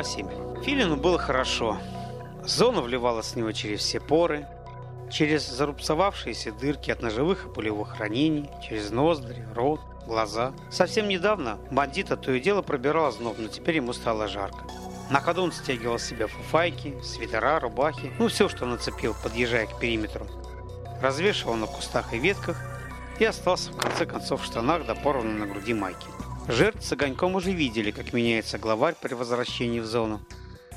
Глава 7. Филину было хорошо. Зона вливалась с него через все поры, через зарубцевавшиеся дырки от ножевых и пулевых ранений, через ноздри, рот, глаза. Совсем недавно бандита то и дело пробирал зноб, но теперь ему стало жарко. На ходу он стягивал с себя фуфайки, свитера, рубахи, ну все, что нацепил, подъезжая к периметру. Развешивал на кустах и ветках и остался в конце концов в штанах до порванной на груди майки. Жертв с огоньком уже видели, как меняется главарь при возвращении в зону.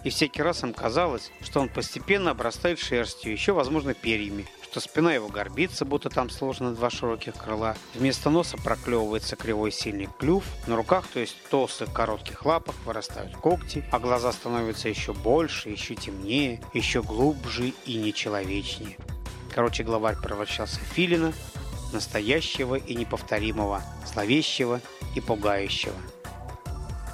И всякий раз им казалось, что он постепенно обрастает шерстью, еще, возможно, перьями, что спина его горбится, будто там сложены два широких крыла. Вместо носа проклевывается кривой сильный клюв, на руках, то есть толстых коротких лапах, вырастают когти, а глаза становятся еще больше, еще темнее, еще глубже и нечеловечнее. Короче, главарь превращался в филина, настоящего и неповторимого, зловещего и пугающего.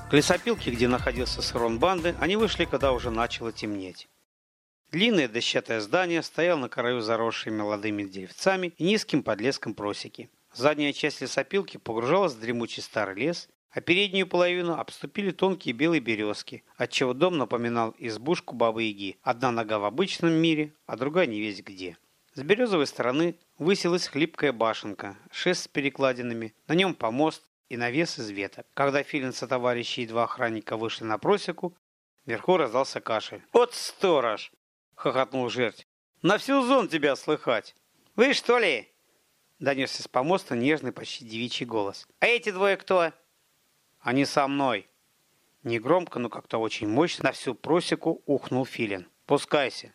К лесопилке, где находился схрон банды, они вышли, когда уже начало темнеть. Длинное дощатое здание стояло на краю заросшей молодыми деревцами и низким подлеском просеки. Задняя часть лесопилки погружалась в дремучий старый лес, а переднюю половину обступили тонкие белые березки, отчего дом напоминал избушку Бабы-Яги. Одна нога в обычном мире, а другая не весь где. С березовой стороны высилась хлипкая башенка, шест с перекладинами, на нем помост и навес из веток. Когда Филин со товарищи и два охранника вышли на просеку, вверху раздался кашель. «Вот сторож!» хохотнул жерть. «На всю зон тебя слыхать!» «Вы что ли?» Донесся с помоста нежный, почти девичий голос. «А эти двое кто?» «Они со мной!» Негромко, но как-то очень мощно на всю просеку ухнул Филин. «Пускайся!»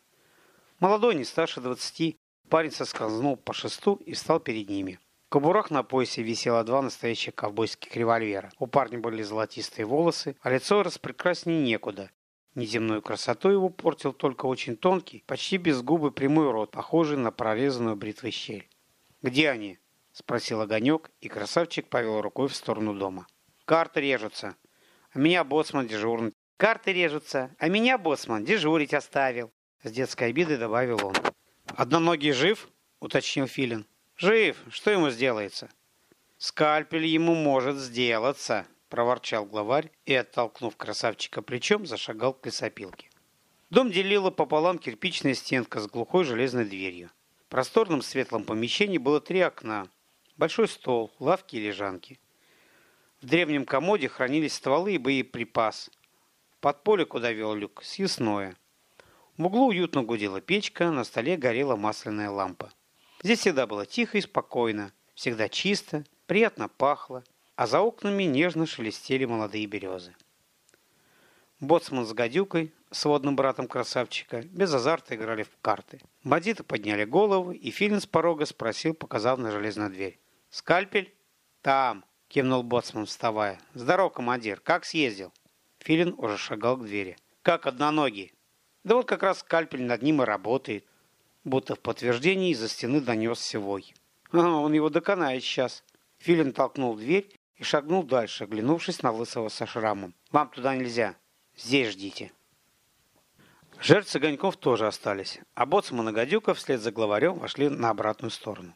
Молодой, не старше двадцати, парень соскользнул по шесту и встал перед ними. В кобурах на поясе висело два настоящих ковбойских револьвера. У парня были золотистые волосы, а лицо распрекраснее некуда. Неземную красоту его портил только очень тонкий, почти без губы прямой рот, похожий на прорезанную бритвой щель. «Где они?» – спросил Огонек, и красавчик повел рукой в сторону дома. «Карты режутся. А меня боцман дежурный». «Карты режутся, а меня боцман дежурить оставил», – с детской обидой добавил он. «Одноногий жив?» – уточнил Филин. «Жив. Что ему сделается?» «Скальпель ему может сделаться», проворчал главарь и, оттолкнув красавчика плечом, зашагал к лесопилке. Дом делила пополам кирпичная стенка с глухой железной дверью. В просторном светлом помещении было три окна, большой стол, лавки и лежанки. В древнем комоде хранились стволы и боеприпас. Под поле, куда вел люк, съестное. В углу уютно гудела печка, на столе горела масляная лампа. Здесь всегда было тихо и спокойно, всегда чисто, приятно пахло, а за окнами нежно шелестели молодые березы. Боцман с гадюкой, сводным братом красавчика, без азарта играли в карты. Бандиты подняли головы, и Филин с порога спросил, показав на железную дверь. «Скальпель?» «Там!» – кивнул Боцман, вставая. «Здорово, командир! Как съездил?» Филин уже шагал к двери. «Как одноногий?» «Да вот как раз скальпель над ним и работает». Будто в подтверждении из-за стены донесся вой. «Ага, он его доконает сейчас». Филин толкнул дверь и шагнул дальше, оглянувшись на Лысого со шрамом. «Вам туда нельзя. Здесь ждите». Жертвы огоньков тоже остались, а боцман и гадюка вслед за главарем вошли на обратную сторону.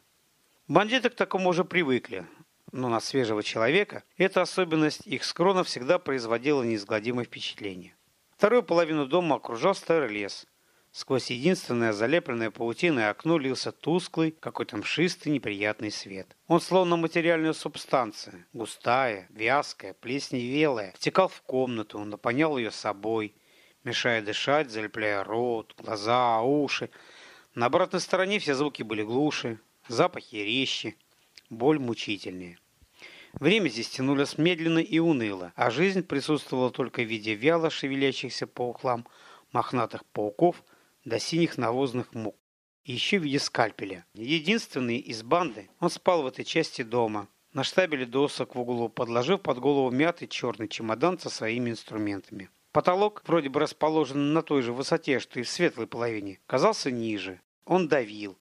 Бандиты к такому уже привыкли, но на свежего человека эта особенность их скрона всегда производила неизгладимое впечатление. Вторую половину дома окружал старый лес – Сквозь единственное залепленное паутиной окно лился тусклый, какой-то мшистый, неприятный свет. Он словно материальная субстанция, густая, вязкая, плесневелая, втекал в комнату, наполнял ее собой, мешая дышать, залепляя рот, глаза, уши. На обратной стороне все звуки были глуше, запахи резче, боль мучительнее. Время здесь тянулось медленно и уныло, а жизнь присутствовала только в виде вяло шевелящихся по углам мохнатых пауков – до синих навозных мук. И еще в виде скальпеля. Единственный из банды, он спал в этой части дома, на штабеле досок в углу, подложив под голову мятый черный чемодан со своими инструментами. Потолок, вроде бы расположен на той же высоте, что и в светлой половине, казался ниже. Он давил.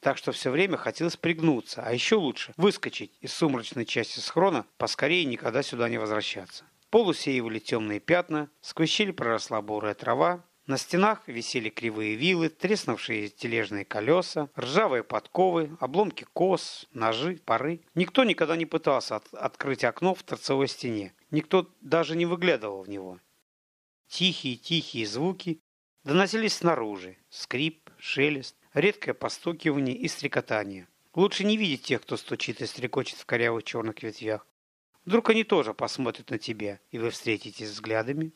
Так что все время хотелось пригнуться, а еще лучше выскочить из сумрачной части схрона, поскорее никогда сюда не возвращаться. Пол усеивали темные пятна, сквозь щель проросла бурая трава, на стенах висели кривые вилы, треснувшие тележные колеса, ржавые подковы, обломки кос, ножи, пары. Никто никогда не пытался от открыть окно в торцевой стене. Никто даже не выглядывал в него. Тихие-тихие звуки доносились снаружи. Скрип, шелест, редкое постукивание и стрекотание. Лучше не видеть тех, кто стучит и стрекочет в корявых черных ветвях. Вдруг они тоже посмотрят на тебя, и вы встретитесь взглядами.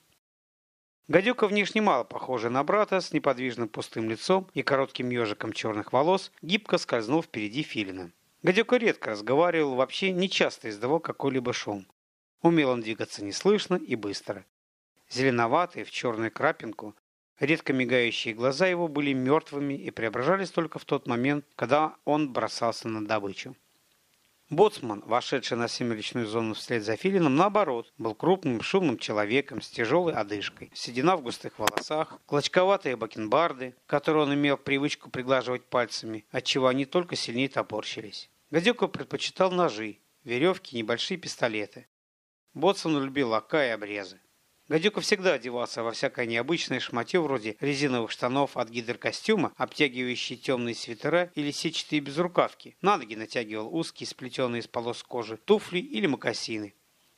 Гадюка внешне мало похожа на брата, с неподвижным пустым лицом и коротким ежиком черных волос, гибко скользнул впереди филина. Гадюка редко разговаривал, вообще не часто издавал какой-либо шум. Умел он двигаться неслышно и быстро. Зеленоватые, в черную крапинку, редко мигающие глаза его были мертвыми и преображались только в тот момент, когда он бросался на добычу. Боцман, вошедший на семеречную зону вслед за Филином, наоборот, был крупным, шумным человеком с тяжелой одышкой. Седина в густых волосах, клочковатые бакенбарды, которые он имел привычку приглаживать пальцами, отчего они только сильнее топорщились. Гадюка предпочитал ножи, веревки, небольшие пистолеты. Боцман любил лака и обрезы. Гадюка всегда одевался во всякое необычное шматье вроде резиновых штанов от гидрокостюма, обтягивающие темные свитера или сетчатые безрукавки. На ноги натягивал узкие, сплетенные из полос кожи, туфли или мокасины.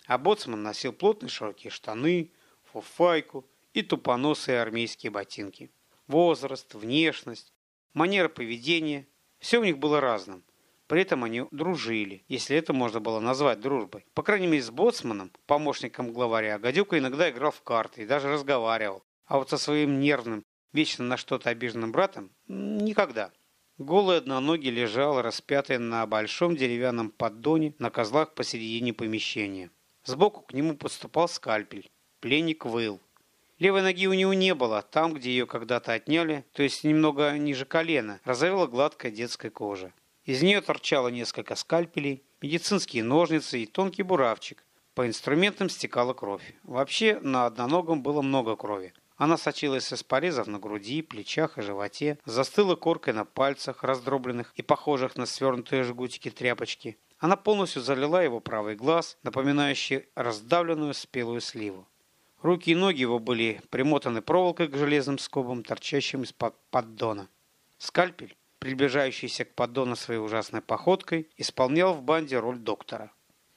А боцман носил плотные широкие штаны, фуфайку и тупоносые армейские ботинки. Возраст, внешность, манера поведения – все у них было разным – при этом они дружили, если это можно было назвать дружбой. По крайней мере, с боцманом, помощником главаря, Гадюка иногда играл в карты и даже разговаривал. А вот со своим нервным, вечно на что-то обиженным братом – никогда. Голый одноногий лежал, распятый на большом деревянном поддоне на козлах посередине помещения. Сбоку к нему подступал скальпель. Пленник выл. Левой ноги у него не было, там, где ее когда-то отняли, то есть немного ниже колена, разовела гладкая детская кожа. Из нее торчало несколько скальпелей, медицинские ножницы и тонкий буравчик. По инструментам стекала кровь. Вообще, на одноногом было много крови. Она сочилась из порезов на груди, плечах и животе, застыла коркой на пальцах, раздробленных и похожих на свернутые жгутики тряпочки. Она полностью залила его правый глаз, напоминающий раздавленную спелую сливу. Руки и ноги его были примотаны проволокой к железным скобам, торчащим из-под поддона. Скальпель приближающийся к поддону своей ужасной походкой, исполнял в банде роль доктора.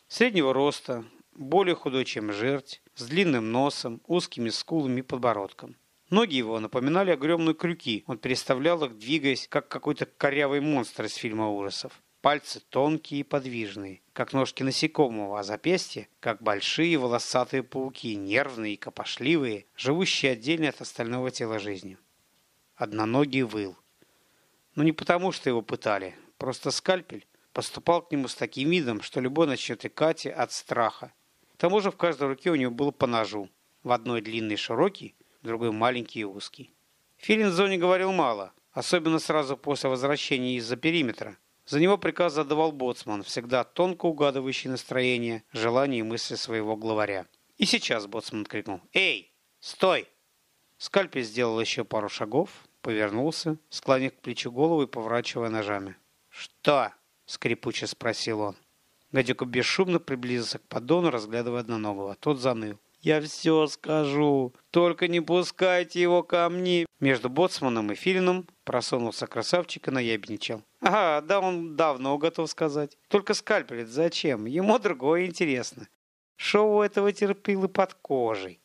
Среднего роста, более худой, чем жерть, с длинным носом, узкими скулами и подбородком. Ноги его напоминали огромные крюки, он переставлял их, двигаясь, как какой-то корявый монстр из фильма ужасов. Пальцы тонкие и подвижные, как ножки насекомого, а запястья, как большие волосатые пауки, нервные и копошливые, живущие отдельно от остального тела жизни. Одноногий выл. Но не потому, что его пытали. Просто скальпель поступал к нему с таким видом, что любой начнет икать от страха. К тому же в каждой руке у него было по ножу. В одной длинный широкий, в другой маленький и узкий. Филин в зоне говорил мало, особенно сразу после возвращения из-за периметра. За него приказ задавал боцман, всегда тонко угадывающий настроение, желания и мысли своего главаря. И сейчас боцман крикнул «Эй, стой!» Скальпель сделал еще пару шагов, повернулся, склонив к плечу голову и поворачивая ножами. «Что?» — скрипуче спросил он. Гадюка бесшумно приблизился к поддону, разглядывая одноногого. Тот заныл. «Я все скажу, только не пускайте его ко мне!» Между боцманом и филином просунулся красавчик и наябничал. «Ага, да он давно готов сказать. Только скальпелит зачем? Ему другое интересно. Шоу этого терпилы под кожей».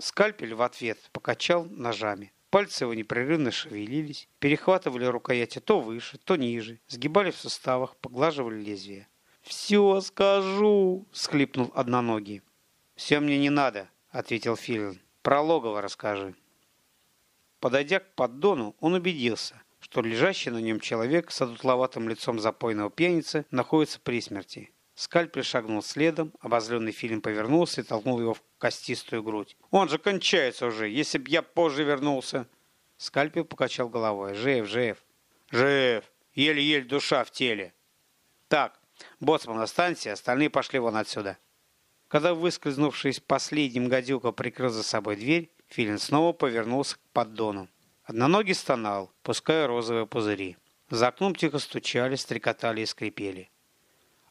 Скальпель в ответ покачал ножами. Пальцы его непрерывно шевелились, перехватывали рукояти то выше, то ниже, сгибали в суставах, поглаживали лезвие. «Все скажу!» — схлипнул одноногий. «Все мне не надо», — ответил Филин. «Про логово расскажи». Подойдя к поддону, он убедился, что лежащий на нем человек с одутловатым лицом запойного пьяницы находится при смерти. Скальпель шагнул следом, обозленный Филин повернулся и толкнул его в костистую грудь. «Он же кончается уже, если б я позже вернулся!» Скальпель покачал головой. «Жив, жив!» «Жив! Еле-еле душа в теле!» «Так, боцман, останься, остальные пошли вон отсюда!» Когда выскользнувший из последним гадюка прикрыл за собой дверь, Филин снова повернулся к поддону. Одноногий стонал, пуская розовые пузыри. За окном тихо стучали, стрекотали и скрипели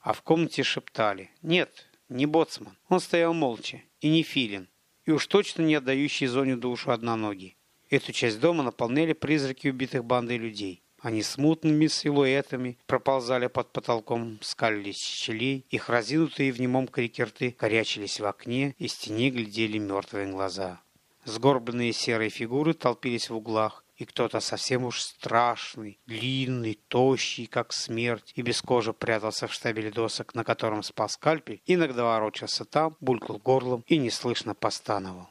а в комнате шептали. Нет, не боцман. Он стоял молча. И не филин. И уж точно не отдающий зоне душу одноногий. Эту часть дома наполняли призраки убитых бандой людей. Они смутными силуэтами проползали под потолком, скалились щелей, их разинутые в немом крике рты корячились в окне, и стене глядели мертвые глаза. Сгорбленные серые фигуры толпились в углах, и кто-то совсем уж страшный, длинный, тощий, как смерть, и без кожи прятался в штабеле досок, на котором спал скальпель, иногда ворочался там, булькал горлом и неслышно постановал.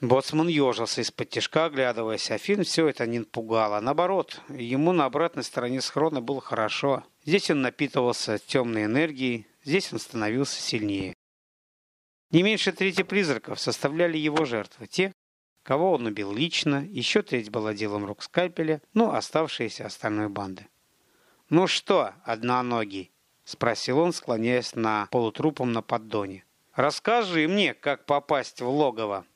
Боцман ежился из-под тяжка, оглядываясь, а Финн все это не пугало. Наоборот, ему на обратной стороне схрона было хорошо. Здесь он напитывался темной энергией, здесь он становился сильнее. Не меньше трети призраков составляли его жертвы. Те, кого он убил лично, еще треть была делом рук скальпеля, ну, оставшиеся остальной банды. «Ну что, одноногий?» — спросил он, склоняясь на полутрупом на поддоне. «Расскажи мне, как попасть в логово».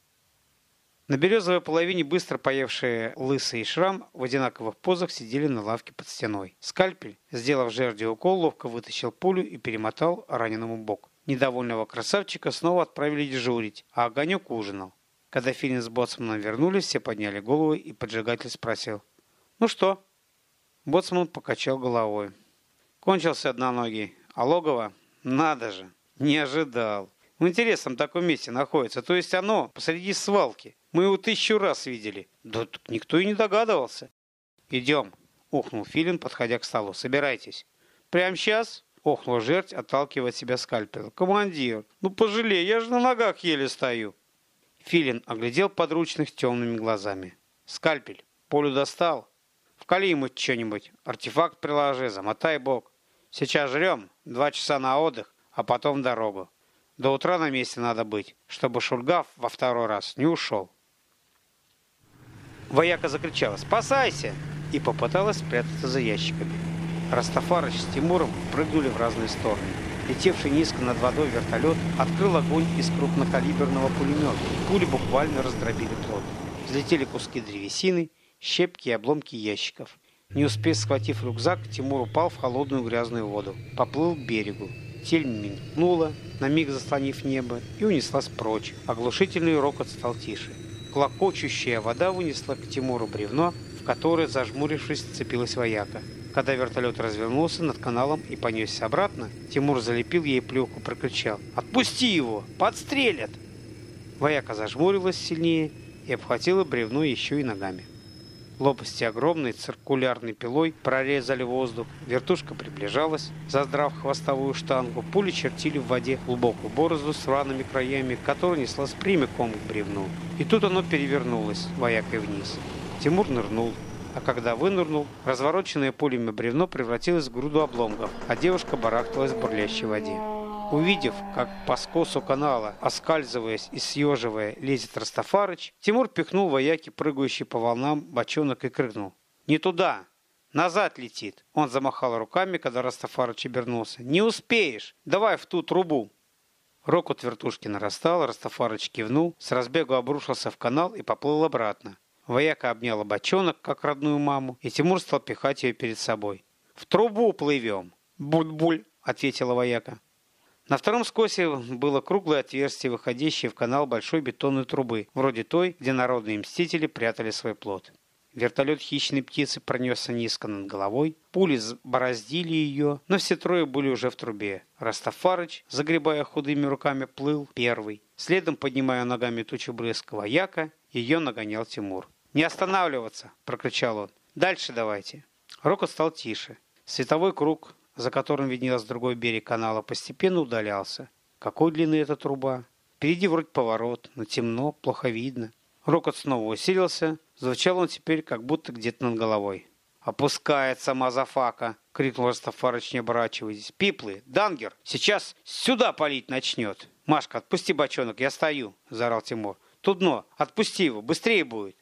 На березовой половине быстро поевшие лысый шрам в одинаковых позах сидели на лавке под стеной. Скальпель, сделав жерди укол, ловко вытащил пулю и перемотал раненому бок. Недовольного красавчика снова отправили дежурить, а огонек ужинал. Когда Филин с Боцманом вернулись, все подняли голову, и поджигатель спросил. «Ну что?» Боцман покачал головой. Кончился одноногий, а логово? Надо же, не ожидал. В интересном таком месте находится, то есть оно посреди свалки. Мы его тысячу раз видели. Да никто и не догадывался. «Идем», — ухнул Филин, подходя к столу. «Собирайтесь». «Прямо сейчас?» — охнул жерть, отталкивая от себя скальпел. «Командир, ну пожалей, я же на ногах еле стою». Филин оглядел подручных темными глазами. «Скальпель, полю достал? Вкали ему что-нибудь, артефакт приложи, замотай бок. Сейчас жрем, два часа на отдых, а потом дорогу. До утра на месте надо быть, чтобы Шульгав во второй раз не ушел». Вояка закричала «Спасайся!» и попыталась спрятаться за ящиками. Растафарыч с Тимуром прыгнули в разные стороны. Летевший низко над водой вертолет открыл огонь из крупнокалиберного пулемета. Пули буквально раздробили плот. Взлетели куски древесины, щепки и обломки ящиков. Не успев схватив рюкзак, Тимур упал в холодную грязную воду. Поплыл к берегу. Тель мелькнула, на миг заслонив небо, и унеслась прочь. Оглушительный рокот стал тише. Клокочущая вода вынесла к Тимуру бревно, в которое, зажмурившись, цепилась вояка. Когда вертолет развернулся над каналом и понесся обратно, Тимур залепил ей плюху, прокричал «Отпусти его! Подстрелят!» Вояка зажмурилась сильнее и обхватила бревно еще и ногами. Лопасти огромной циркулярной пилой прорезали воздух, вертушка приближалась, заздрав хвостовую штангу, пули чертили в воде глубокую борозду с рваными краями, которая неслась прямиком к бревну. И тут оно перевернулось, воякой вниз. Тимур нырнул, а когда вынырнул, развороченное пулями бревно превратилось в груду обломков, а девушка барахталась в бурлящей воде. Увидев, как по скосу канала, оскальзываясь и съеживая, лезет Растафарыч, Тимур пихнул вояки, прыгающий по волнам, бочонок и крикнул. «Не туда! Назад летит!» Он замахал руками, когда Растафарыч обернулся. «Не успеешь! Давай в ту трубу!» Рокот вертушки нарастал, Растафарыч кивнул, с разбегу обрушился в канал и поплыл обратно. Вояка обняла бочонок, как родную маму, и Тимур стал пихать ее перед собой. «В трубу плывем!» «Буль-буль!» — ответила вояка. На втором скосе было круглое отверстие, выходящее в канал большой бетонной трубы, вроде той, где народные мстители прятали свой плод. Вертолет хищной птицы пронесся низко над головой, пули бороздили ее, но все трое были уже в трубе. Растафарыч, загребая худыми руками, плыл первый. Следом, поднимая ногами тучу брызг вояка, ее нагонял Тимур. «Не останавливаться!» – прокричал он. «Дальше давайте!» Рокот стал тише. Световой круг, за которым виднелся другой берег канала, постепенно удалялся. Какой длины эта труба? Впереди вроде поворот, но темно, плохо видно. Рокот снова усилился. Звучал он теперь, как будто где-то над головой. «Опускается motherfucker!» — крикнул Растафарыч, не оборачиваясь. «Пиплы! Danger! Сейчас сюда палить начнет!» «Машка, отпусти бочонок, я стою!» — заорал Тимур. «Тут дно! Отпусти его! Быстрее будет!»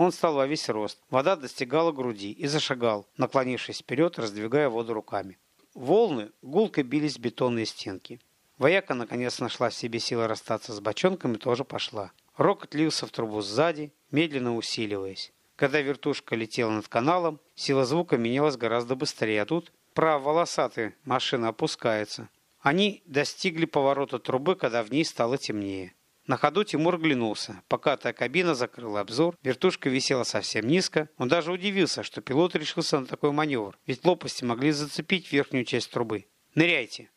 Он встал во весь рост. Вода достигала груди и зашагал, наклонившись вперед, раздвигая воду руками. Волны гулко бились в бетонные стенки. Вояка наконец нашла в себе силы расстаться с бочонком и тоже пошла. Рокот лился в трубу сзади, медленно усиливаясь. Когда вертушка летела над каналом, сила звука менялась гораздо быстрее, а тут право волосатый машина опускается. Они достигли поворота трубы, когда в ней стало темнее. На ходу Тимур глянулся. Покатая кабина закрыла обзор, вертушка висела совсем низко. Он даже удивился, что пилот решился на такой маневр, ведь лопасти могли зацепить верхнюю часть трубы. «Ныряйте!»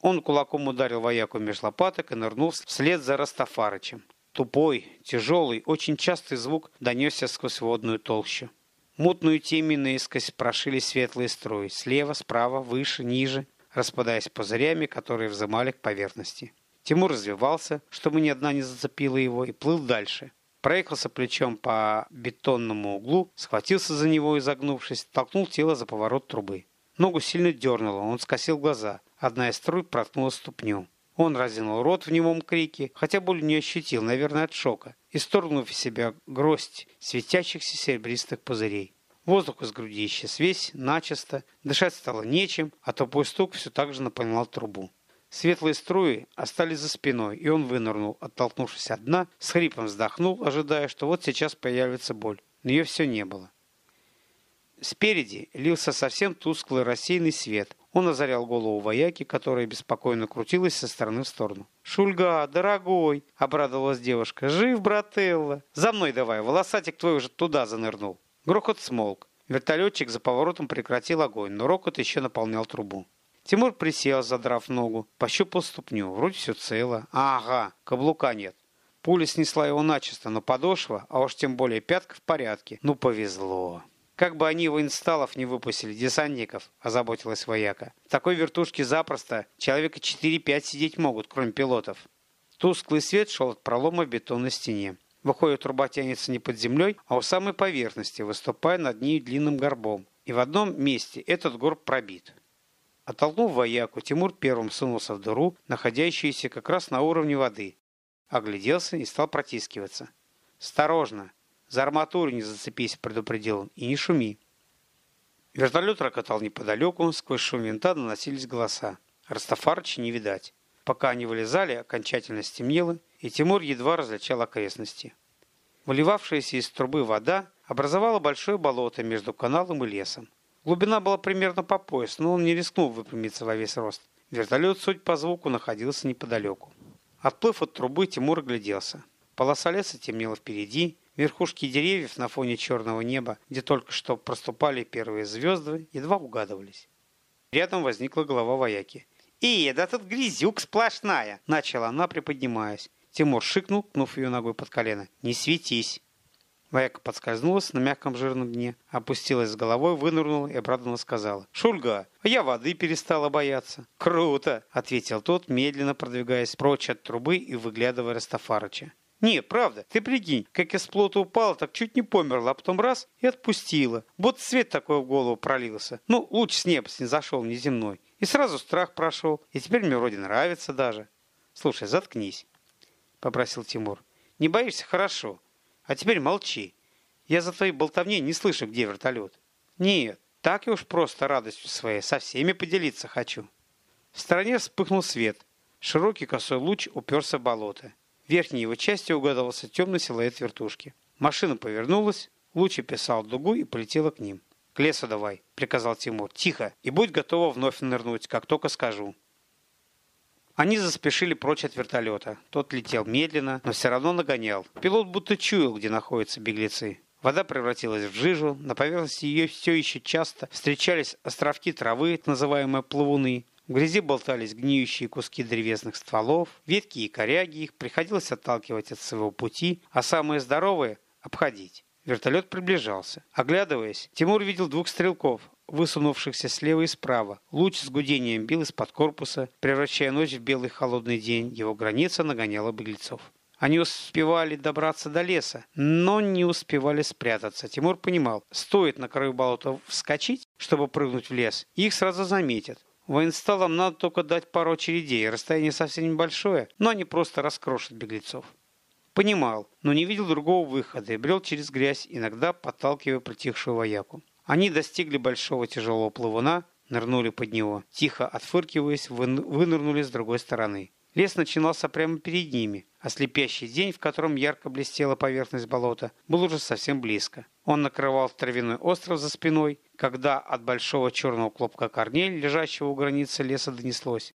Он кулаком ударил вояку меж лопаток и нырнул вслед за Растафарычем. Тупой, тяжелый, очень частый звук донесся сквозь водную толщу. Мутную темень наискось прошили светлые струи, слева, справа, выше, ниже, распадаясь пузырями, которые взымали к поверхности. Тимур развивался, чтобы ни одна не зацепила его, и плыл дальше. Проехался плечом по бетонному углу, схватился за него, изогнувшись, толкнул тело за поворот трубы. Ногу сильно дернуло, он скосил глаза. Одна из струй проткнула ступню. Он разинул рот в немом крике, хотя боль не ощутил, наверное, от шока, и сторгнув из себя гроздь светящихся серебристых пузырей. Воздух из груди исчез весь, начисто, дышать стало нечем, а тупой стук все так же наполнял трубу. Светлые струи остались за спиной, и он вынырнул, оттолкнувшись от дна, с хрипом вздохнул, ожидая, что вот сейчас появится боль. Но ее все не было. Спереди лился совсем тусклый рассеянный свет, он озарял голову вояки, которая беспокойно крутилась со стороны в сторону. «Шульга, дорогой!» — обрадовалась девушка. «Жив, брателла! За мной давай, волосатик твой уже туда занырнул!» Грохот смолк. Вертолетчик за поворотом прекратил огонь, но рокот еще наполнял трубу. Тимур присел, задрав ногу, пощупал ступню. Вроде все цело. Ага, каблука нет. Пуля снесла его начисто, но подошва, а уж тем более пятка в порядке. Ну, повезло. Как бы они воинсталов не выпустили, десантников, озаботилась вояка. В такой вертушке запросто человека 4-5 сидеть могут, кроме пилотов. Тусклый свет шел от пролома в бетонной стене. Выходит, труба тянется не под землей, а у самой поверхности, выступая над ней длинным горбом. И в одном месте этот горб пробит. Оттолкнув вояку, Тимур первым сунулся в дыру, находящуюся как раз на уровне воды. Огляделся и стал протискиваться. «Осторожно! За арматуру не зацепись, предупредил он, и не шуми. Вертолет рокотал неподалеку, сквозь шум винта доносились голоса. Растафарыча не видать. Пока они вылезали, окончательно стемнело, и Тимур едва различал окрестности. Выливавшаяся из трубы вода образовала большое болото между каналом и лесом. Глубина была примерно по пояс, но он не рискнул выпрямиться во весь рост. Вертолет, суть по звуку, находился неподалеку. Отплыв от трубы, Тимур огляделся. Полоса леса темнела впереди, Верхушки деревьев на фоне черного неба, где только что проступали первые звезды, едва угадывались. Рядом возникла голова вояки. «Ия, да тут грязюк сплошная!» – начала она, приподнимаясь. Тимур шикнул, кнув ее ногой под колено. «Не светись!» Вояка подскользнулась на мягком жирном дне, опустилась с головой, вынырнула и обрадованно сказала. «Шульга, я воды перестала бояться». «Круто!» – ответил тот, медленно продвигаясь прочь от трубы и выглядывая Растафарыча. Не, правда, ты прикинь, как из плота упала, так чуть не померла, а потом раз и отпустила. Вот свет такой в голову пролился. Ну, луч с неба снизошел неземной. И сразу страх прошел. И теперь мне вроде нравится даже. Слушай, заткнись, попросил Тимур. Не боишься? Хорошо. А теперь молчи. Я за твоей болтовней не слышу, где вертолет. Нет, так и уж просто радостью своей со всеми поделиться хочу. В стороне вспыхнул свет. Широкий косой луч уперся в болото верхней его части угадывался темный силуэт вертушки. Машина повернулась, луч описал дугу и полетела к ним. «К лесу давай», — приказал Тимур. «Тихо, и будь готова вновь нырнуть, как только скажу». Они заспешили прочь от вертолета. Тот летел медленно, но все равно нагонял. Пилот будто чуял, где находятся беглецы. Вода превратилась в жижу, на поверхности ее все еще часто встречались островки травы, называемые плавуны, в грязи болтались гниющие куски древесных стволов, ветки и коряги их приходилось отталкивать от своего пути, а самые здоровые – обходить. Вертолет приближался. Оглядываясь, Тимур видел двух стрелков, высунувшихся слева и справа. Луч с гудением бил из-под корпуса, превращая ночь в белый холодный день. Его граница нагоняла беглецов. Они успевали добраться до леса, но не успевали спрятаться. Тимур понимал, стоит на краю болота вскочить, чтобы прыгнуть в лес, их сразу заметят. Воинсталам надо только дать пару очередей, расстояние совсем небольшое, но они просто раскрошат беглецов. Понимал, но не видел другого выхода и брел через грязь, иногда подталкивая притихшую вояку. Они достигли большого тяжелого плавуна, нырнули под него, тихо отфыркиваясь, вынырнули с другой стороны. Лес начинался прямо перед ними, а слепящий день, в котором ярко блестела поверхность болота, был уже совсем близко. Он накрывал травяной остров за спиной, когда от большого черного клопка корней, лежащего у границы леса, донеслось.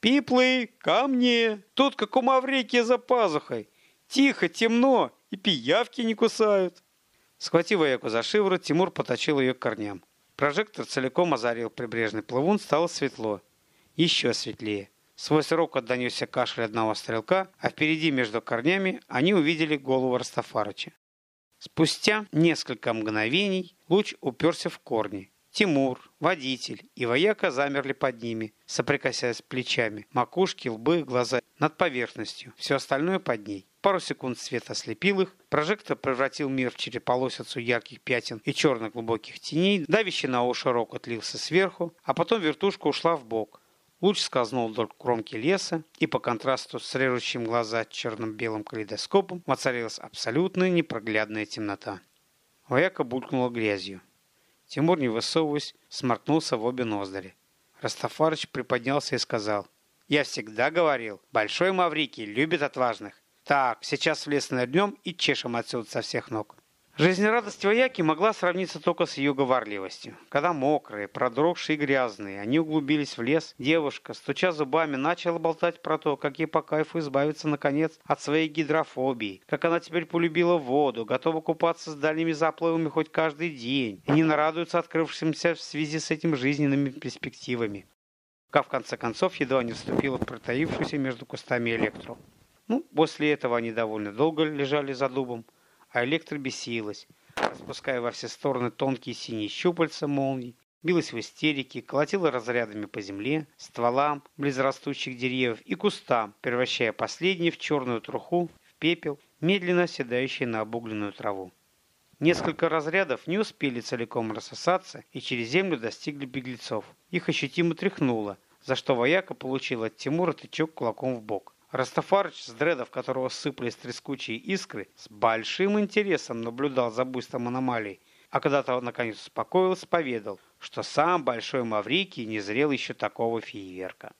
«Пиплы, ко мне! Тут как у Маврикия за пазухой! Тихо, темно, и пиявки не кусают!» Схватив вояку за шиворот, Тимур поточил ее к корням. Прожектор целиком озарил прибрежный плавун, стало светло. Еще светлее. Свой срок донесся кашель одного стрелка, а впереди между корнями они увидели голову Растафарыча. Спустя несколько мгновений луч уперся в корни. Тимур, водитель и вояка замерли под ними, соприкасаясь плечами, макушки, лбы, глаза над поверхностью, все остальное под ней. Пару секунд свет ослепил их, прожектор превратил мир в череполосицу ярких пятен и черных глубоких теней, давящий на уши рок отлился сверху, а потом вертушка ушла в бок. Луч скользнул вдоль кромки леса, и по контрасту с режущим глаза черным-белым калейдоскопом воцарилась абсолютная непроглядная темнота. Вояка булькнула грязью. Тимур, не высовываясь, сморкнулся в обе ноздри. Растафарыч приподнялся и сказал, «Я всегда говорил, Большой Маврикий любит отважных. Так, сейчас в лес нырнем и чешем отсюда со всех ног». Жизнерадость вояки могла сравниться только с ее говорливостью. Когда мокрые, продрогшие и грязные, они углубились в лес, девушка, стуча зубами, начала болтать про то, как ей по кайфу избавиться, наконец, от своей гидрофобии, как она теперь полюбила воду, готова купаться с дальними заплывами хоть каждый день, и не нарадуется открывшимся в связи с этим жизненными перспективами. Как в конце концов едва не вступила в протаившуюся между кустами электро. Ну, после этого они довольно долго лежали за дубом, а электро бесилась, распуская во все стороны тонкие синие щупальца молний, билась в истерике, колотила разрядами по земле, стволам близрастущих деревьев и кустам, превращая последние в черную труху, в пепел, медленно оседающий на обугленную траву. Несколько разрядов не успели целиком рассосаться и через землю достигли беглецов. Их ощутимо тряхнуло, за что вояка получил от Тимура тычок кулаком в бок. Растафарыч, с дредов которого сыпались трескучие искры, с большим интересом наблюдал за буйством аномалий, а когда-то наконец успокоился, поведал, что сам Большой Маврикий не зрел еще такого фейерверка.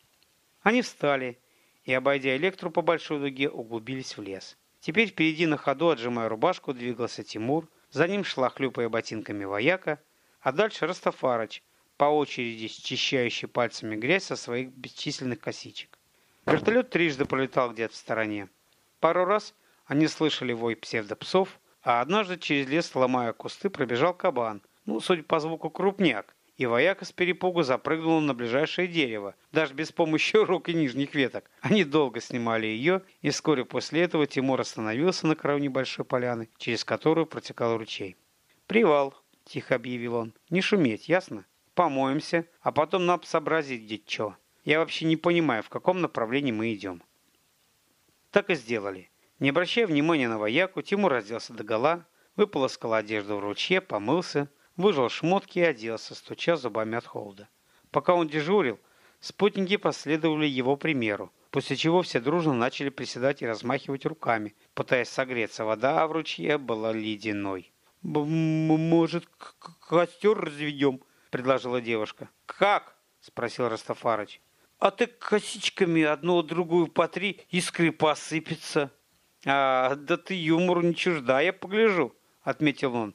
Они встали и, обойдя электру по большой дуге, углубились в лес. Теперь впереди на ходу, отжимая рубашку, двигался Тимур, за ним шла, хлюпая ботинками вояка, а дальше Растафарыч, по очереди счищающий пальцами грязь со своих бесчисленных косичек. Вертолет трижды пролетал где-то в стороне. Пару раз они слышали вой псевдопсов, а однажды через лес, ломая кусты, пробежал кабан. Ну, судя по звуку, крупняк. И вояка с перепугу запрыгнула на ближайшее дерево, даже без помощи рук и нижних веток. Они долго снимали ее, и вскоре после этого Тимур остановился на краю небольшой поляны, через которую протекал ручей. «Привал», — тихо объявил он. «Не шуметь, ясно? Помоемся, а потом нам сообразить, где чё». Я вообще не понимаю, в каком направлении мы идем. Так и сделали. Не обращая внимания на вояку, Тимур разделся догола, выполоскал одежду в ручье, помылся, выжал шмотки и оделся, стуча зубами от холода. Пока он дежурил, спутники последовали его примеру, после чего все дружно начали приседать и размахивать руками, пытаясь согреться. Вода в ручье была ледяной. «Может, костер разведем?» – предложила девушка. «Как?» – спросил Растафарыч а ты косичками одну другую потри, искры посыпется. А, да ты юмору не чужда, я погляжу, отметил он.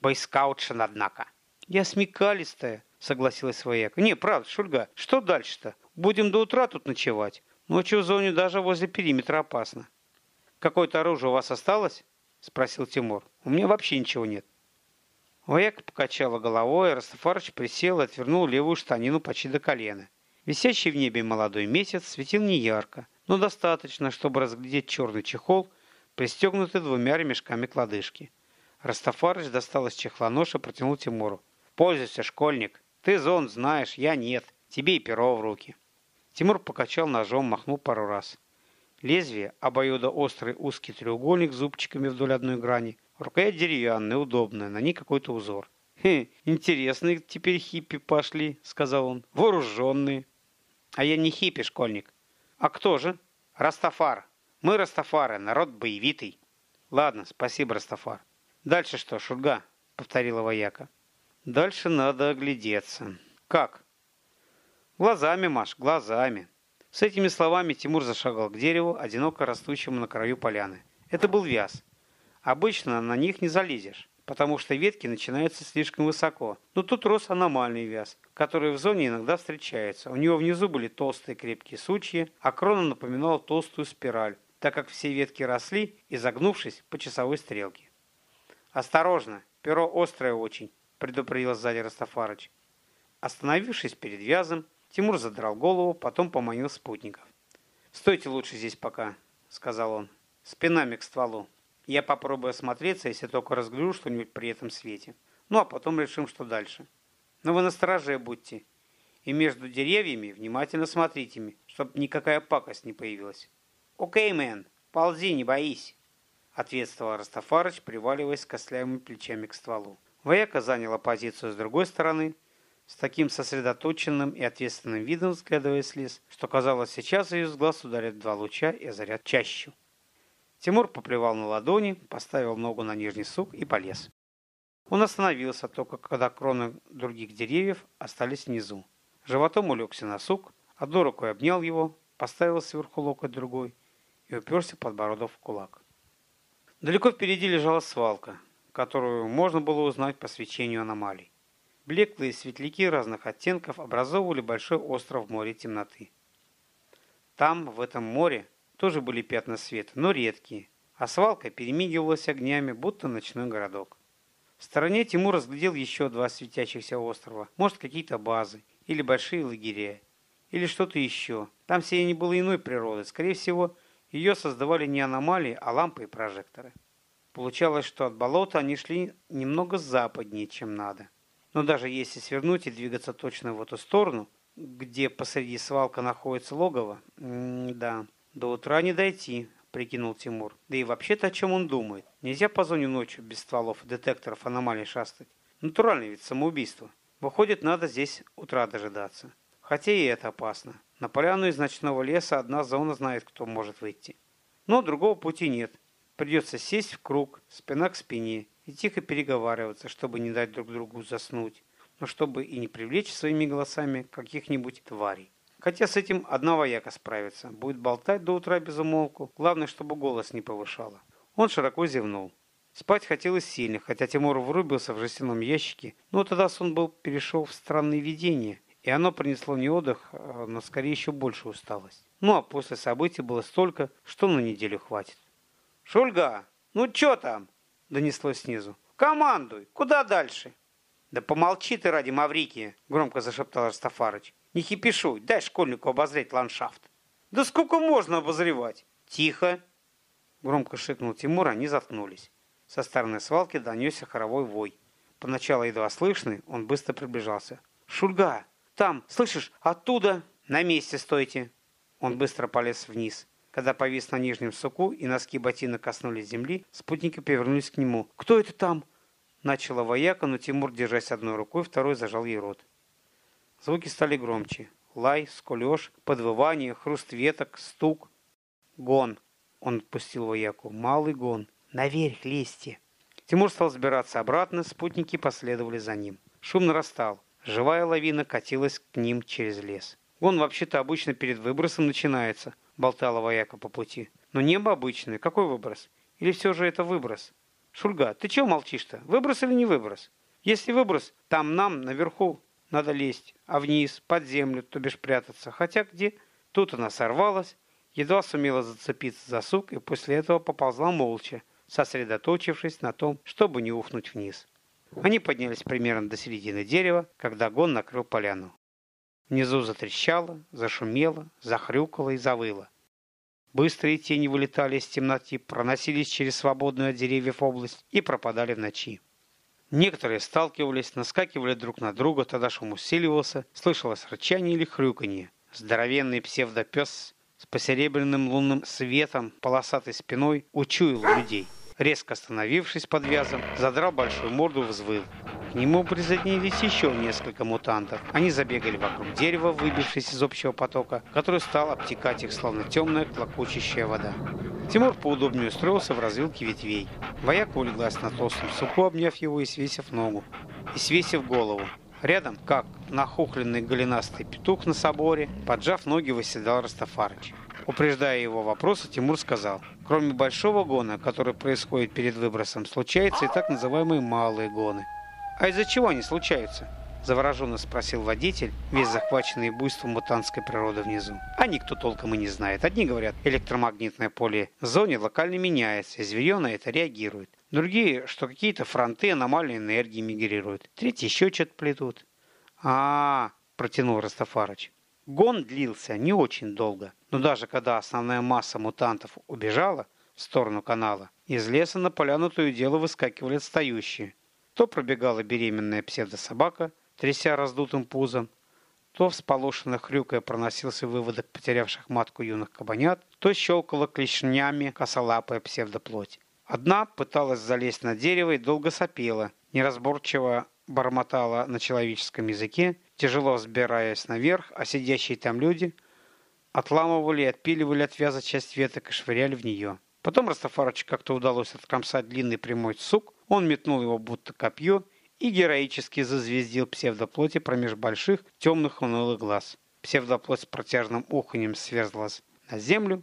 Бойскаутшин, однако. Я смекалистая, согласилась вояка. Не, правда, Шульга, что дальше-то? Будем до утра тут ночевать. Ночью в зоне даже возле периметра опасно. Какое-то оружие у вас осталось? Спросил Тимур. У меня вообще ничего нет. Вояка покачала головой, Растафарыч присел и отвернул левую штанину почти до колена. Висящий в небе молодой месяц светил неярко, но достаточно, чтобы разглядеть черный чехол, пристегнутый двумя ремешками к лодыжке. Растафарыч достал из чехла нож и протянул Тимуру. «Пользуйся, школьник. Ты зон знаешь, я нет. Тебе и перо в руки». Тимур покачал ножом, махнул пару раз. Лезвие, обоюдоострый узкий треугольник с зубчиками вдоль одной грани. Рукоять деревянная, удобная, на ней какой-то узор. «Хе, интересные теперь хиппи пошли», — сказал он. «Вооруженные». А я не хиппи, школьник. А кто же? Растафар. Мы Растафары, народ боевитый. Ладно, спасибо, Растафар. Дальше что, Шурга? Повторила вояка. Дальше надо оглядеться. Как? Глазами, Маш, глазами. С этими словами Тимур зашагал к дереву, одиноко растущему на краю поляны. Это был вяз. Обычно на них не залезешь потому что ветки начинаются слишком высоко. Но тут рос аномальный вяз, который в зоне иногда встречается. У него внизу были толстые крепкие сучья, а крона напоминала толстую спираль, так как все ветки росли, изогнувшись по часовой стрелке. «Осторожно, перо острое очень», — предупредил сзади Растафарыч. Остановившись перед вязом, Тимур задрал голову, потом поманил спутников. «Стойте лучше здесь пока», — сказал он. «Спинами к стволу. Я попробую осмотреться, если только разгляжу что-нибудь при этом свете. Ну, а потом решим, что дальше. Но вы настороже будьте. И между деревьями внимательно смотрите, чтобы никакая пакость не появилась». «Окей, мэн, ползи, не боись», — ответствовал Растафарыч, приваливаясь костлявыми плечами к стволу. Вояка заняла позицию с другой стороны, с таким сосредоточенным и ответственным видом взглядывая лес, что казалось, сейчас ее с глаз ударят два луча и озарят чащу. Тимур поплевал на ладони, поставил ногу на нижний сук и полез. Он остановился только когда кроны других деревьев остались внизу. Животом улегся на сук, одной рукой обнял его, поставил сверху локоть другой и уперся подбородок в кулак. Далеко впереди лежала свалка, которую можно было узнать по свечению аномалий. Блеклые светляки разных оттенков образовывали большой остров в море темноты. Там, в этом море, тоже были пятна света, но редкие, а свалка перемигивалась огнями, будто ночной городок. В стороне Тимур разглядел еще два светящихся острова, может, какие-то базы, или большие лагеря, или что-то еще. Там сияние было иной природы, скорее всего, ее создавали не аномалии, а лампы и прожекторы. Получалось, что от болота они шли немного западнее, чем надо. Но даже если свернуть и двигаться точно в эту сторону, где посреди свалка находится логово, да, до утра не дойти, прикинул Тимур. Да и вообще-то о чем он думает? Нельзя по зоне ночью без стволов и детекторов аномалий шастать. Натуральное ведь самоубийство. Выходит, надо здесь утра дожидаться. Хотя и это опасно. На поляну из ночного леса одна зона знает, кто может выйти. Но другого пути нет. Придется сесть в круг, спина к спине, и тихо переговариваться, чтобы не дать друг другу заснуть, но чтобы и не привлечь своими голосами каких-нибудь тварей. Хотя с этим одна вояка справится. Будет болтать до утра без умолку. Главное, чтобы голос не повышала. Он широко зевнул. Спать хотелось сильно, хотя Тимур врубился в жестяном ящике, но тогда сон был перешел в странные видения, и оно принесло не отдых, а, но скорее еще большую усталость. Ну а после событий было столько, что на неделю хватит. «Шульга, ну чё там?» донеслось снизу. «Командуй! Куда дальше?» «Да помолчи ты ради Маврикия!» — громко зашептал Растафарыч. «Не хипишуй, дай школьнику обозреть ландшафт!» «Да сколько можно обозревать?» «Тихо!» Громко шикнул Тимур, они заткнулись. Со стороны свалки донесся хоровой вой. Поначалу едва слышный, он быстро приближался. «Шульга! Там! Слышишь? Оттуда!» «На месте стойте!» Он быстро полез вниз. Когда повис на нижнем суку и носки ботинок коснулись земли, спутники повернулись к нему. «Кто это там?» Начала вояка, но Тимур, держась одной рукой, второй зажал ей рот. Звуки стали громче. Лай, скулеж, подвывание, хруст веток, стук. «Гон!» Он отпустил вояку. «Малый гон! Наверх лезьте!» Тимур стал сбираться обратно, спутники последовали за ним. Шум нарастал. Живая лавина катилась к ним через лес. Гон вообще-то обычно перед выбросом начинается – болтала вояка по пути. Но небо обычное. Какой выброс? Или все же это выброс? Шульга, ты чего молчишь-то? Выброс или не выброс? Если выброс, там нам, наверху, надо лезть, а вниз, под землю, то бишь прятаться. Хотя где? Тут она сорвалась, едва сумела зацепиться за сук и после этого поползла молча, сосредоточившись на том, чтобы не ухнуть вниз. Они поднялись примерно до середины дерева, когда гон накрыл поляну. Внизу затрещало, зашумело, захрюкало и завыло. Быстрые тени вылетали из темноты, проносились через свободную от деревьев область и пропадали в ночи. Некоторые сталкивались, наскакивали друг на друга, тогда шум усиливался, слышалось рычание или хрюканье. Здоровенный псевдопес с посеребряным лунным светом, полосатой спиной, учуял людей. Резко остановившись под вязом, задрал большую морду, взвыл. К нему присоединились еще несколько мутантов. Они забегали вокруг дерева, выбившись из общего потока, который стал обтекать их, словно темная клокочущая вода. Тимур поудобнее устроился в развилке ветвей. Вояка улеглась на толстом суку, обняв его и свесив ногу, и свесив голову. Рядом, как нахухленный голенастый петух на соборе, поджав ноги, восседал Растафарыч. Упреждая его вопросы, Тимур сказал, кроме большого гона, который происходит перед выбросом, случаются и так называемые малые гоны. «А из-за чего они случаются?» Завороженно спросил водитель, весь захваченный буйством мутантской природы внизу. А никто толком и не знает. Одни говорят, электромагнитное поле в зоне локально меняется, и зверье на это реагирует. Другие, что какие-то фронты аномальной энергии мигрируют. Третьи еще что-то плетут. а, протянул Растафарыч. Гон длился не очень долго, но даже когда основная масса мутантов убежала в сторону канала, из леса на поляну то и дело выскакивали отстающие. То пробегала беременная псевдособака, тряся раздутым пузом, то всполошенно хрюкая проносился выводок потерявших матку юных кабанят, то щелкала клешнями косолапая псевдоплоть. Одна пыталась залезть на дерево и долго сопела, неразборчиво бормотала на человеческом языке, тяжело взбираясь наверх, а сидящие там люди отламывали и отпиливали от вяза часть веток и швыряли в нее. Потом Растафарычу как-то удалось откромсать длинный прямой сук, он метнул его будто копье и героически зазвездил псевдоплоти промеж больших темных унылых глаз. Псевдоплоть с протяжным уханьем сверзлась на землю,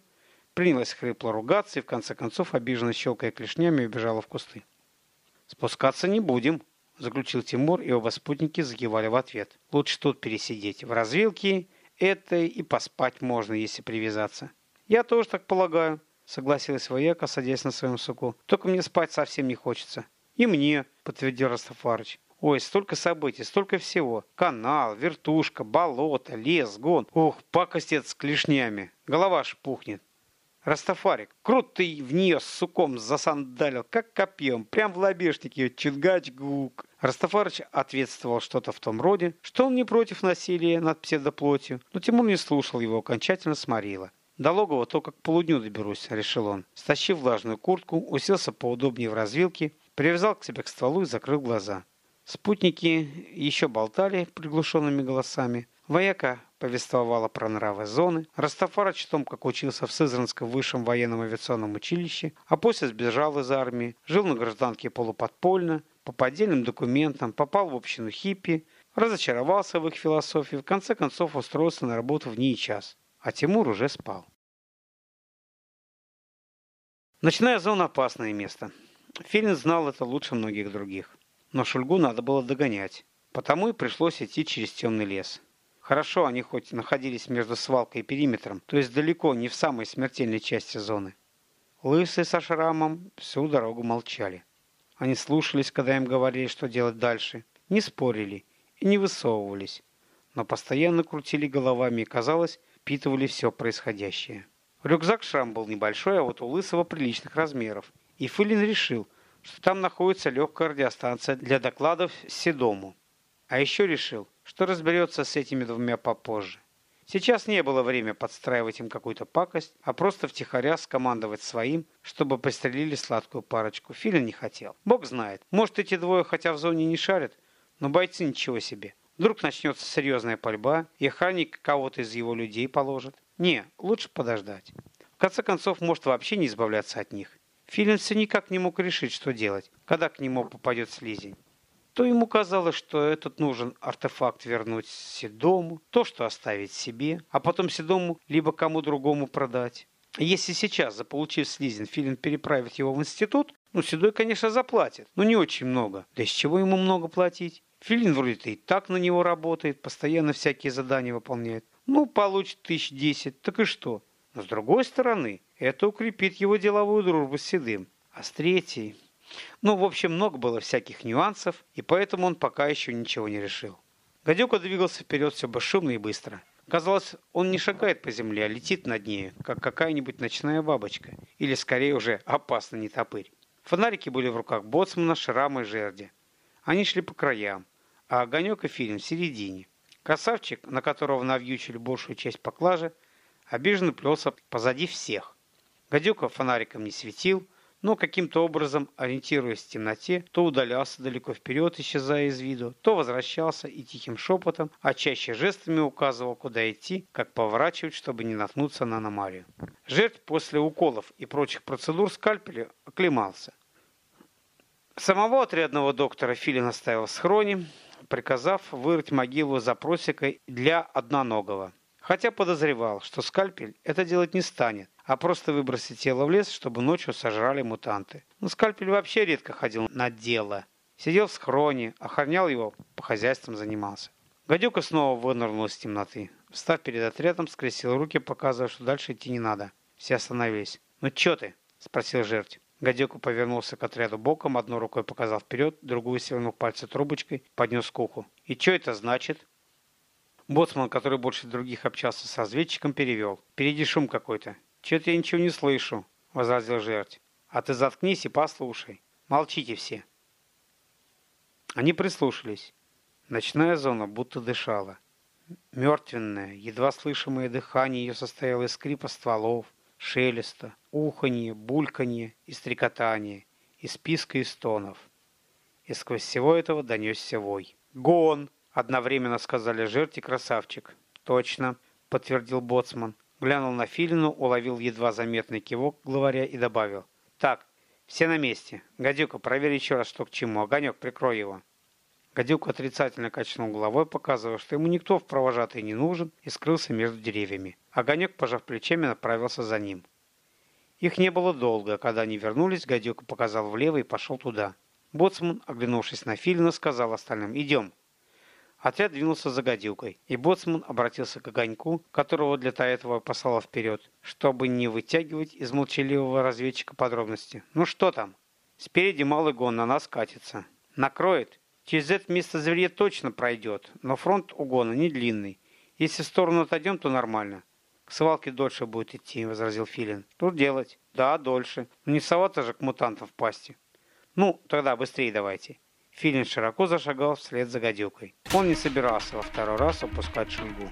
принялась хрипло ругаться и в конце концов, обиженно щелкая клешнями, убежала в кусты. «Спускаться не будем», – заключил Тимур, и оба спутники закивали в ответ. «Лучше тут пересидеть. В развилке это и поспать можно, если привязаться». «Я тоже так полагаю», – согласилась вояка, садясь на своем суку. «Только мне спать совсем не хочется». «И мне», – подтвердил Растафарыч. Ой, столько событий, столько всего. Канал, вертушка, болото, лес, гон. Ух, пакость это с клешнями. Голова аж пухнет. Растафарик, крут ты в нее с суком засандалил, как копьем, прям в лобешнике, чингач-гук. Растафарыч ответствовал что-то в том роде, что он не против насилия над псевдоплотью, но Тимур не слушал его, окончательно сморило. До логова только к полудню доберусь, решил он. Стащив влажную куртку, уселся поудобнее в развилке, привязал к себе к стволу и закрыл глаза. Спутники еще болтали приглушенными голосами. Вояка повествовала про нравы зоны. Растафарыч о том, как учился в Сызранском высшем военном авиационном училище, а после сбежал из армии, жил на гражданке полуподпольно, по поддельным документам, попал в общину хиппи, разочаровался в их философии, в конце концов устроился на работу в ней час. А Тимур уже спал. Ночная зона – опасное место. Филин знал это лучше многих других. Но Шульгу надо было догонять. Потому и пришлось идти через темный лес. Хорошо, они хоть находились между свалкой и периметром, то есть далеко не в самой смертельной части зоны. Лысые со шрамом всю дорогу молчали. Они слушались, когда им говорили, что делать дальше, не спорили и не высовывались, но постоянно крутили головами и, казалось, впитывали все происходящее. Рюкзак шрам был небольшой, а вот у Лысого приличных размеров, и Фылин решил, что там находится легкая радиостанция для докладов Седому. А еще решил, что разберется с этими двумя попозже. Сейчас не было времени подстраивать им какую-то пакость, а просто втихаря скомандовать своим, чтобы пристрелили сладкую парочку. Филин не хотел. Бог знает, может эти двое хотя в зоне не шарят, но бойцы ничего себе. Вдруг начнется серьезная пальба, и охранник кого-то из его людей положит. Не, лучше подождать. В конце концов, может вообще не избавляться от них. Филин все никак не мог решить, что делать, когда к нему попадет слизень то ему казалось, что этот нужен артефакт вернуть Седому, то, что оставить себе, а потом Седому либо кому другому продать. Если сейчас, заполучив слизин, Филин переправит его в институт, ну, Седой, конечно, заплатит, но не очень много. Да из чего ему много платить? Филин вроде-то и так на него работает, постоянно всякие задания выполняет. Ну, получит тысяч десять, так и что? Но с другой стороны, это укрепит его деловую дружбу с Седым. А с третьей... Ну, в общем, много было всяких нюансов, и поэтому он пока еще ничего не решил. Гадюка двигался вперед все бесшумно и быстро. Казалось, он не шагает по земле, а летит над ней, как какая-нибудь ночная бабочка. Или, скорее уже, опасно не топырь. Фонарики были в руках боцмана, шрама и жерди. Они шли по краям, а огонек и фильм в середине. Красавчик, на которого навьючили большую часть поклажи, обиженно плелся позади всех. Гадюка фонариком не светил, но каким-то образом, ориентируясь в темноте, то удалялся далеко вперед, исчезая из виду, то возвращался и тихим шепотом, а чаще жестами указывал, куда идти, как поворачивать, чтобы не наткнуться на аномалию. Жертв после уколов и прочих процедур скальпеля оклемался. Самого отрядного доктора Филин оставил в схроне, приказав вырыть могилу за просекой для одноногого. Хотя подозревал, что скальпель это делать не станет, а просто выбросить тело в лес, чтобы ночью сожрали мутанты. Но скальпель вообще редко ходил на дело. Сидел в схроне, охранял его, по хозяйствам занимался. Гадюка снова вынырнул из темноты. Встав перед отрядом, скрестил руки, показывая, что дальше идти не надо. Все остановились. «Ну чё ты?» – спросил жертв. Гадюка повернулся к отряду боком, одной рукой показал вперед, другую свернул пальцы трубочкой, поднес к уху. «И что это значит?» Боцман, который больше других общался с разведчиком, перевел. «Впереди шум какой-то». «Чё-то я ничего не слышу», — возразил жертв. «А ты заткнись и послушай. Молчите все». Они прислушались. Ночная зона будто дышала. Мертвенное, едва слышимое дыхание ее состояло из скрипа стволов, шелеста, уханья, бульканья и стрекотания, из списка и стонов. И сквозь всего этого донесся вой. «Гон!» — одновременно сказали жертв и красавчик. «Точно!» — подтвердил боцман. Глянул на Филину, уловил едва заметный кивок главаря и добавил. «Так, все на месте. Гадюка, проверь еще раз, что к чему. Огонек, прикрой его». Гадюк отрицательно качнул головой, показывая, что ему никто в провожатый не нужен, и скрылся между деревьями. Огонек, пожав плечами, направился за ним. Их не было долго, когда они вернулись, Гадюк показал влево и пошел туда. Боцман, оглянувшись на Филина, сказал остальным «Идем». Отряд двинулся за гадюкой, и Боцман обратился к огоньку, которого для этого послала вперед, чтобы не вытягивать из молчаливого разведчика подробности. «Ну что там?» «Спереди малый гон на нас катится. Накроет?» Через это место зверье точно пройдет, но фронт угона не длинный. Если в сторону отойдем, то нормально. К свалке дольше будет идти, возразил Филин. Тут делать? Да, дольше. Но не соваться же к мутантам в пасти. Ну, тогда быстрее давайте. Филин широко зашагал вслед за гадюкой. Он не собирался во второй раз опускать шульгу.